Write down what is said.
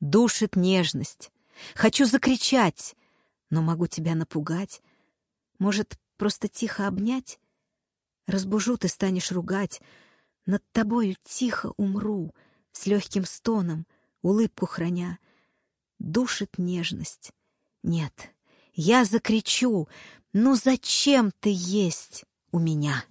Душит нежность. Хочу закричать, но могу тебя напугать. Может, просто тихо обнять? Разбужу, ты станешь ругать. Над тобою тихо умру, с легким стоном, улыбку храня. Душит нежность. Нет, я закричу, ну зачем ты есть у меня?